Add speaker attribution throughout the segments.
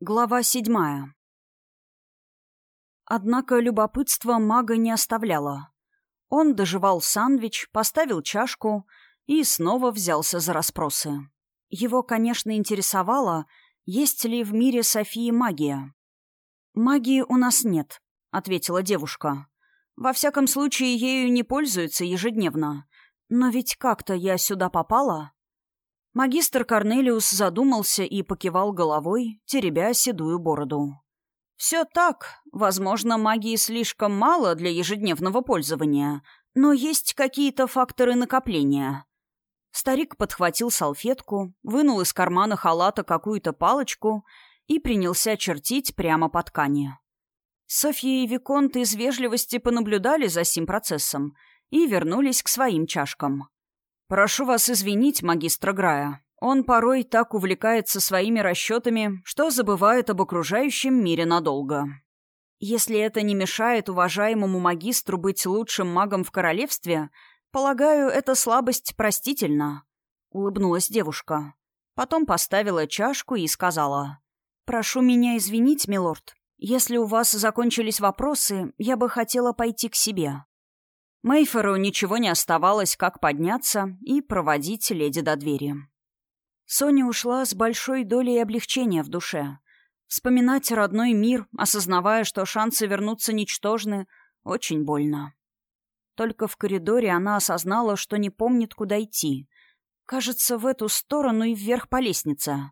Speaker 1: Глава седьмая. Однако любопытство мага не оставляло. Он доживал сандвич, поставил чашку и снова взялся за расспросы. Его, конечно, интересовало, есть ли в мире Софии магия. «Магии у нас нет», — ответила девушка. «Во всяком случае, ею не пользуются ежедневно. Но ведь как-то я сюда попала». Магистр Корнелиус задумался и покивал головой, теребя седую бороду. «Все так. Возможно, магии слишком мало для ежедневного пользования, но есть какие-то факторы накопления». Старик подхватил салфетку, вынул из кармана халата какую-то палочку и принялся чертить прямо по ткани. Софья и Виконт из вежливости понаблюдали за сим процессом и вернулись к своим чашкам. «Прошу вас извинить, магистра Грая. Он порой так увлекается своими расчетами, что забывает об окружающем мире надолго. Если это не мешает уважаемому магистру быть лучшим магом в королевстве, полагаю, эта слабость простительна», — улыбнулась девушка. Потом поставила чашку и сказала. «Прошу меня извинить, милорд. Если у вас закончились вопросы, я бы хотела пойти к себе». Мейфору ничего не оставалось, как подняться и проводить леди до двери. Соня ушла с большой долей облегчения в душе. Вспоминать родной мир, осознавая, что шансы вернуться ничтожны, очень больно. Только в коридоре она осознала, что не помнит, куда идти. Кажется, в эту сторону и вверх по лестнице.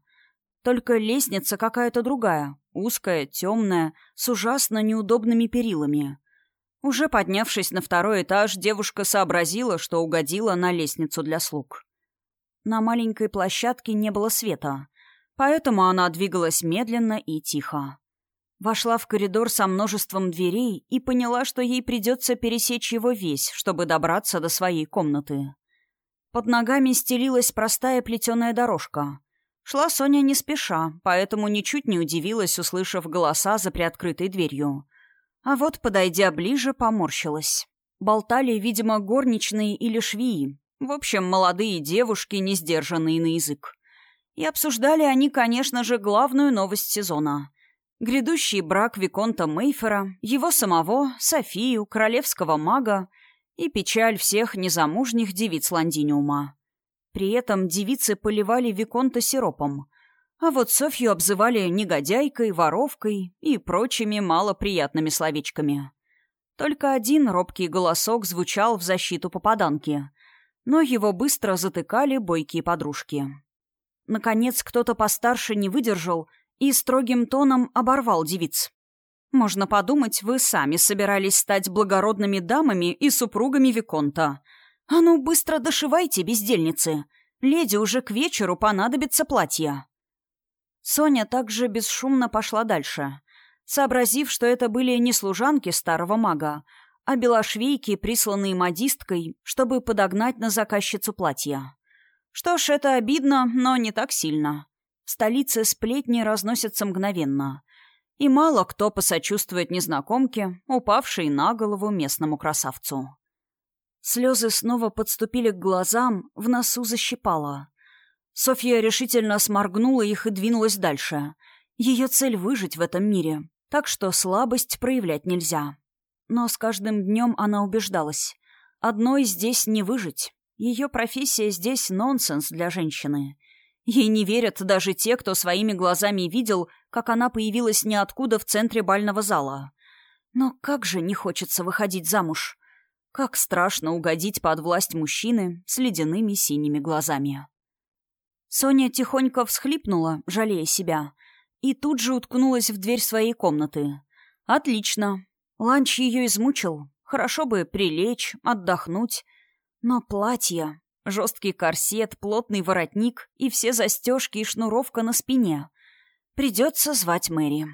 Speaker 1: Только лестница какая-то другая, узкая, темная, с ужасно неудобными перилами. Уже поднявшись на второй этаж, девушка сообразила, что угодила на лестницу для слуг. На маленькой площадке не было света, поэтому она двигалась медленно и тихо. Вошла в коридор со множеством дверей и поняла, что ей придется пересечь его весь, чтобы добраться до своей комнаты. Под ногами стелилась простая плетеная дорожка. Шла Соня не спеша, поэтому ничуть не удивилась, услышав голоса за приоткрытой дверью. А вот, подойдя ближе, поморщилась. Болтали, видимо, горничные или швеи. В общем, молодые девушки, не сдержанные на язык. И обсуждали они, конечно же, главную новость сезона. Грядущий брак Виконта Мейфера, его самого, Софию, королевского мага и печаль всех незамужних девиц Лондиниума. При этом девицы поливали Виконта сиропом, а вот Софью обзывали негодяйкой, воровкой и прочими малоприятными словечками. Только один робкий голосок звучал в защиту попаданки, но его быстро затыкали бойкие подружки. Наконец, кто-то постарше не выдержал и строгим тоном оборвал девиц. «Можно подумать, вы сами собирались стать благородными дамами и супругами Виконта. А ну, быстро дошивайте, бездельницы. Леди уже к вечеру понадобится платье». Соня также бесшумно пошла дальше, сообразив, что это были не служанки старого мага, а белошвейки, присланные модисткой, чтобы подогнать на заказчицу платья. Что ж, это обидно, но не так сильно. В столице сплетни разносятся мгновенно. И мало кто посочувствует незнакомке, упавшей на голову местному красавцу. Слезы снова подступили к глазам, в носу защипало. Софья решительно сморгнула их и двинулась дальше. Ее цель — выжить в этом мире, так что слабость проявлять нельзя. Но с каждым днем она убеждалась. Одной здесь не выжить. Ее профессия здесь нонсенс для женщины. Ей не верят даже те, кто своими глазами видел, как она появилась ниоткуда в центре бального зала. Но как же не хочется выходить замуж. Как страшно угодить под власть мужчины с ледяными синими глазами. Соня тихонько всхлипнула, жалея себя, и тут же уткнулась в дверь своей комнаты. «Отлично. Ланч ее измучил. Хорошо бы прилечь, отдохнуть. Но платье, жесткий корсет, плотный воротник и все застежки и шнуровка на спине. Придется звать Мэри».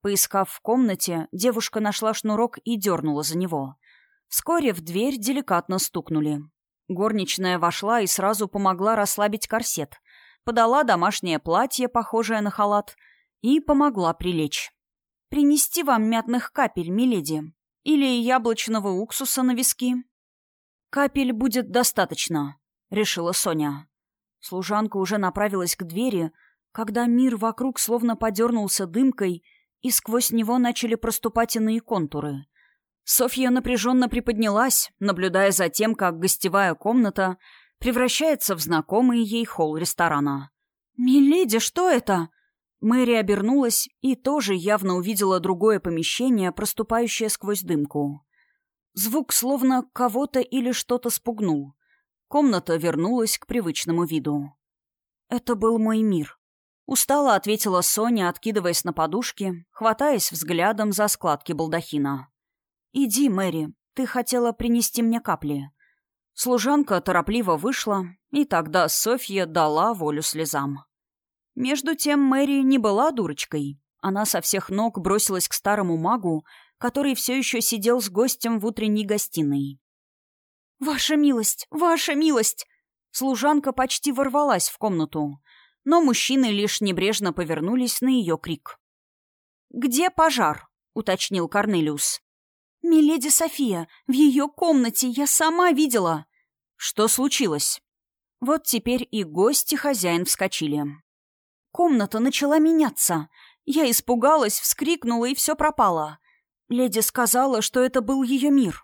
Speaker 1: Поискав в комнате, девушка нашла шнурок и дернула за него. Вскоре в дверь деликатно стукнули. Горничная вошла и сразу помогла расслабить корсет, подала домашнее платье, похожее на халат, и помогла прилечь. «Принести вам мятных капель, миледи? Или яблочного уксуса на виски?» «Капель будет достаточно», — решила Соня. Служанка уже направилась к двери, когда мир вокруг словно подернулся дымкой, и сквозь него начали проступать иные контуры. Софья напряженно приподнялась, наблюдая за тем, как гостевая комната превращается в знакомый ей холл ресторана. «Миледи, что это?» Мэри обернулась и тоже явно увидела другое помещение, проступающее сквозь дымку. Звук словно кого-то или что-то спугнул. Комната вернулась к привычному виду. «Это был мой мир», — устало ответила Соня, откидываясь на подушке, хватаясь взглядом за складки балдахина. «Иди, Мэри, ты хотела принести мне капли». Служанка торопливо вышла, и тогда Софья дала волю слезам. Между тем Мэри не была дурочкой. Она со всех ног бросилась к старому магу, который все еще сидел с гостем в утренней гостиной. «Ваша милость! Ваша милость!» Служанка почти ворвалась в комнату, но мужчины лишь небрежно повернулись на ее крик. «Где пожар?» — уточнил Корнелиус. «Миледи София, в ее комнате я сама видела!» «Что случилось?» Вот теперь и гость, и хозяин вскочили. Комната начала меняться. Я испугалась, вскрикнула, и все пропало. Леди сказала, что это был ее мир.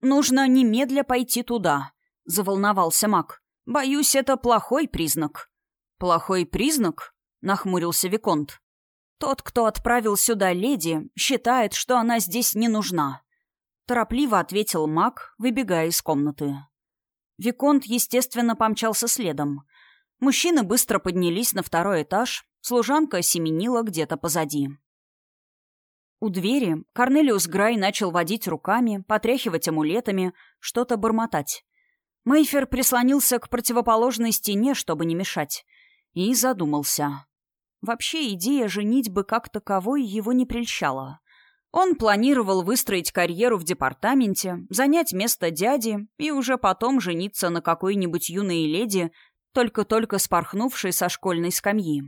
Speaker 1: «Нужно немедля пойти туда», — заволновался маг. «Боюсь, это плохой признак». «Плохой признак?» — нахмурился Виконт. «Тот, кто отправил сюда леди, считает, что она здесь не нужна», — торопливо ответил маг, выбегая из комнаты. Виконт, естественно, помчался следом. Мужчины быстро поднялись на второй этаж, служанка семенила где-то позади. У двери Корнелиус Грай начал водить руками, потряхивать амулетами, что-то бормотать. Мейфер прислонился к противоположной стене, чтобы не мешать, и задумался. Вообще идея женитьбы как таковой его не прельщала. Он планировал выстроить карьеру в департаменте, занять место дяди и уже потом жениться на какой-нибудь юной леди, только-только спорхнувшей со школьной скамьи.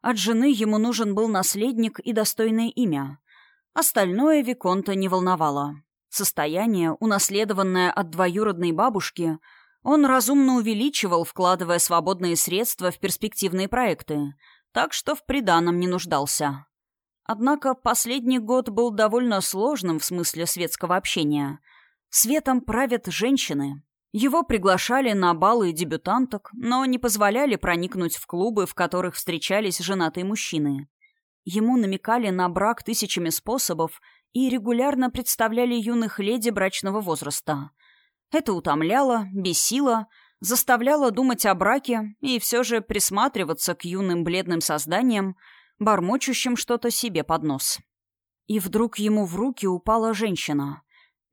Speaker 1: От жены ему нужен был наследник и достойное имя. Остальное Виконта не волновало. Состояние, унаследованное от двоюродной бабушки, он разумно увеличивал, вкладывая свободные средства в перспективные проекты, так что в приданом не нуждался. Однако последний год был довольно сложным в смысле светского общения. Светом правят женщины. Его приглашали на балы дебютанток, но не позволяли проникнуть в клубы, в которых встречались женатые мужчины. Ему намекали на брак тысячами способов и регулярно представляли юных леди брачного возраста. Это утомляло, бесило, заставляло думать о браке и все же присматриваться к юным бледным созданиям, бормочущим что-то себе под нос. И вдруг ему в руки упала женщина.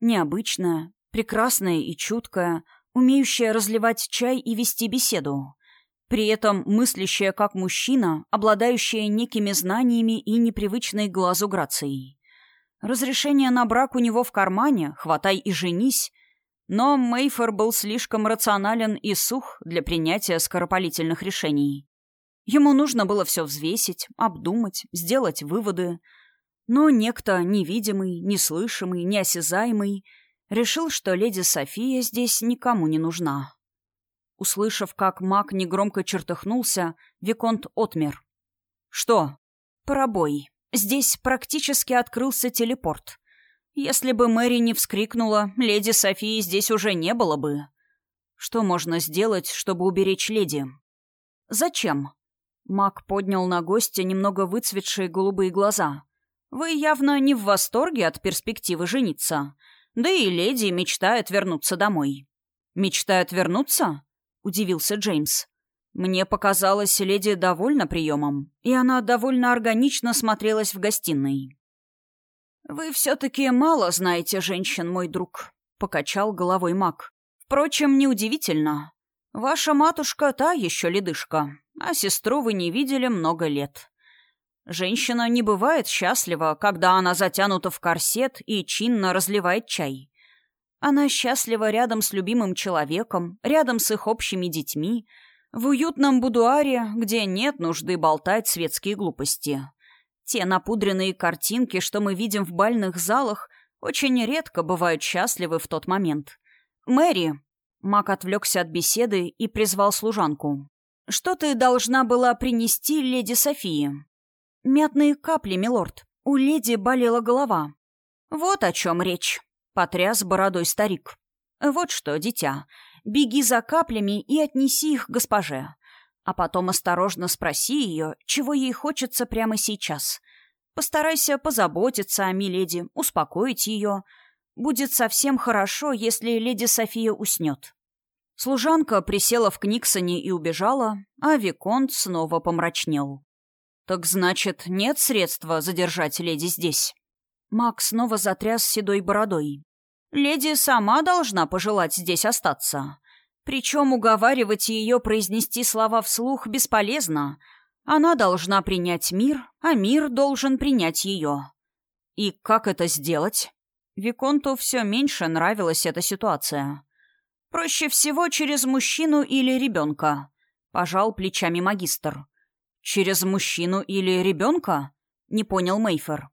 Speaker 1: Необычная, прекрасная и чуткая, умеющая разливать чай и вести беседу при этом мыслящая как мужчина, обладающая некими знаниями и непривычной глазу грацией. Разрешение на брак у него в кармане, хватай и женись, но Мейфор был слишком рационален и сух для принятия скоропалительных решений. Ему нужно было все взвесить, обдумать, сделать выводы. Но некто невидимый, неслышимый, неосязаемый решил, что леди София здесь никому не нужна. Услышав, как маг негромко чертыхнулся, Виконт отмер. «Что?» «Пробой. Здесь практически открылся телепорт. Если бы Мэри не вскрикнула, леди Софии здесь уже не было бы. Что можно сделать, чтобы уберечь леди?» «Зачем?» Маг поднял на гостя немного выцветшие голубые глаза. «Вы явно не в восторге от перспективы жениться. Да и леди мечтает вернуться домой». «Мечтает вернуться?» — удивился Джеймс. «Мне показалось, леди довольна приемом, и она довольно органично смотрелась в гостиной». «Вы все-таки мало знаете женщин, мой друг», — покачал головой маг. «Впрочем, неудивительно. Ваша матушка та еще ледышка, а сестру вы не видели много лет. Женщина не бывает счастлива, когда она затянута в корсет и чинно разливает чай. Она счастлива рядом с любимым человеком, рядом с их общими детьми, в уютном будуаре, где нет нужды болтать светские глупости. Те напудренные картинки, что мы видим в бальных залах, очень редко бывают счастливы в тот момент. «Мэри!» Мак отвлекся от беседы и призвал служанку. что ты должна была принести леди Софии?» «Мятные капли, милорд. У леди болела голова». «Вот о чем речь», — потряс бородой старик. «Вот что, дитя, беги за каплями и отнеси их госпоже. А потом осторожно спроси ее, чего ей хочется прямо сейчас. Постарайся позаботиться о Миледи, успокоить ее. Будет совсем хорошо, если леди София уснет». Служанка присела в Книксоне и убежала, а Виконт снова помрачнел. «Так значит, нет средства задержать леди здесь?» Мак снова затряс седой бородой. «Леди сама должна пожелать здесь остаться. Причем уговаривать ее произнести слова вслух бесполезно. Она должна принять мир, а мир должен принять ее. И как это сделать? Виконту все меньше нравилась эта ситуация. Проще всего через мужчину или ребенка. Пожал плечами магистр. Через мужчину или ребенка? Не понял Мейфер.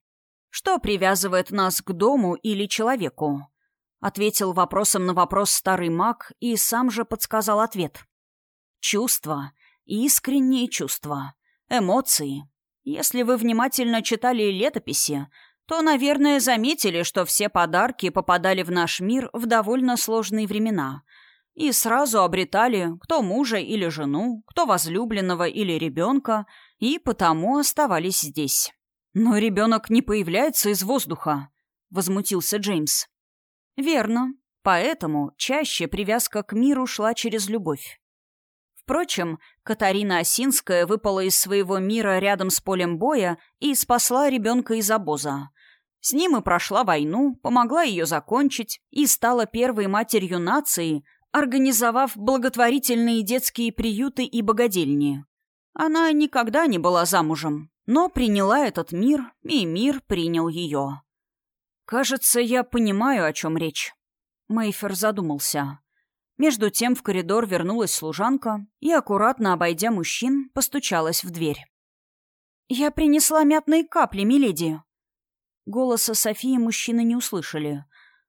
Speaker 1: Что привязывает нас к дому или человеку? Ответил вопросом на вопрос старый маг и сам же подсказал ответ. Чувства. Искренние чувства. Эмоции. Если вы внимательно читали летописи, то, наверное, заметили, что все подарки попадали в наш мир в довольно сложные времена и сразу обретали кто мужа или жену, кто возлюбленного или ребенка, и потому оставались здесь. «Но ребенок не появляется из воздуха», — возмутился Джеймс. Верно. Поэтому чаще привязка к миру шла через любовь. Впрочем, Катарина Осинская выпала из своего мира рядом с полем боя и спасла ребенка из обоза. С ним и прошла войну, помогла ее закончить и стала первой матерью нации, организовав благотворительные детские приюты и богадельни. Она никогда не была замужем, но приняла этот мир, и мир принял ее. «Кажется, я понимаю, о чем речь». Мейфер задумался. Между тем в коридор вернулась служанка и, аккуратно обойдя мужчин, постучалась в дверь. «Я принесла мятные капли, миледи». Голоса Софии мужчины не услышали,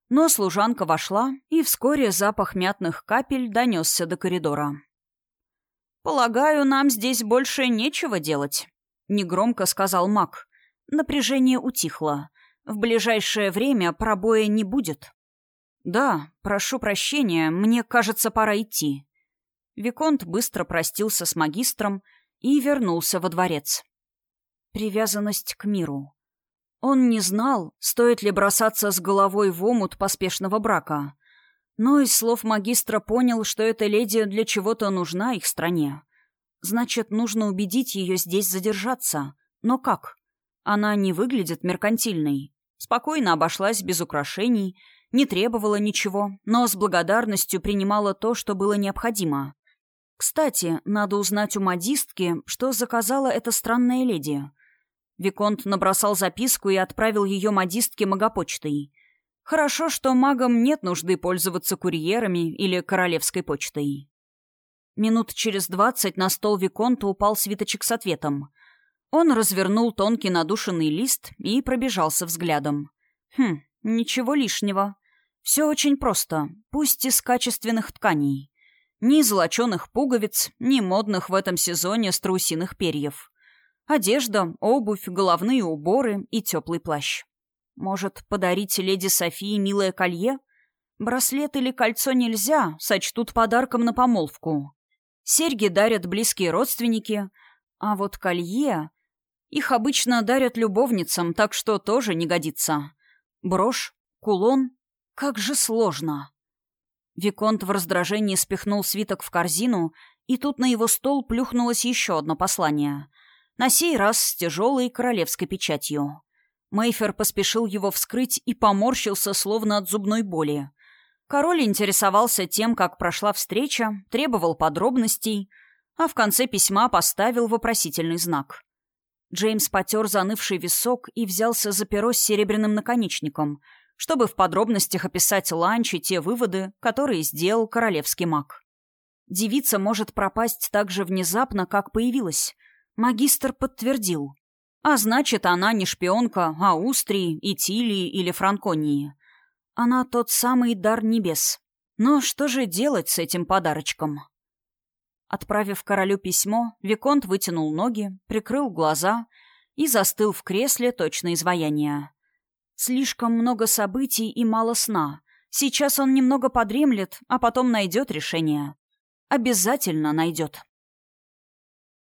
Speaker 1: но служанка вошла, и вскоре запах мятных капель донесся до коридора. «Полагаю, нам здесь больше нечего делать», — негромко сказал маг. Напряжение утихло. В ближайшее время пробоя не будет. Да, прошу прощения, мне кажется, пора идти. Виконт быстро простился с магистром и вернулся во дворец. Привязанность к миру. Он не знал, стоит ли бросаться с головой в омут поспешного брака. Но из слов магистра понял, что эта леди для чего-то нужна их стране. Значит, нужно убедить ее здесь задержаться. Но как? Она не выглядит меркантильной. Спокойно обошлась без украшений, не требовала ничего, но с благодарностью принимала то, что было необходимо. Кстати, надо узнать у модистки, что заказала эта странная леди. Виконт набросал записку и отправил ее модистке магопочтой. Хорошо, что магам нет нужды пользоваться курьерами или королевской почтой. Минут через двадцать на стол Виконта упал свиточек с ответом. Он развернул тонкий надушенный лист и пробежался взглядом. Хм, ничего лишнего. Все очень просто, пусть из качественных тканей. Ни золоченых пуговиц, ни модных в этом сезоне страусиных перьев. Одежда, обувь, головные уборы и теплый плащ. Может, подарить леди Софии милое колье? Браслет или кольцо нельзя, сочтут подарком на помолвку. Серьги дарят близкие родственники, а вот колье... Их обычно дарят любовницам, так что тоже не годится. Брошь, кулон. Как же сложно. Виконт в раздражении спихнул свиток в корзину, и тут на его стол плюхнулось еще одно послание. На сей раз с тяжелой королевской печатью. Мейфер поспешил его вскрыть и поморщился, словно от зубной боли. Король интересовался тем, как прошла встреча, требовал подробностей, а в конце письма поставил вопросительный знак. Джеймс потер занывший висок и взялся за перо с серебряным наконечником, чтобы в подробностях описать ланч и те выводы, которые сделал королевский маг. Девица может пропасть так же внезапно, как появилась. Магистр подтвердил. А значит, она не шпионка Аустрии, Итилии или Франконии. Она тот самый дар небес. Но что же делать с этим подарочком? Отправив королю письмо, Виконт вытянул ноги, прикрыл глаза и застыл в кресле точно изваяние. Слишком много событий и мало сна. Сейчас он немного подремлет, а потом найдет решение. Обязательно найдет.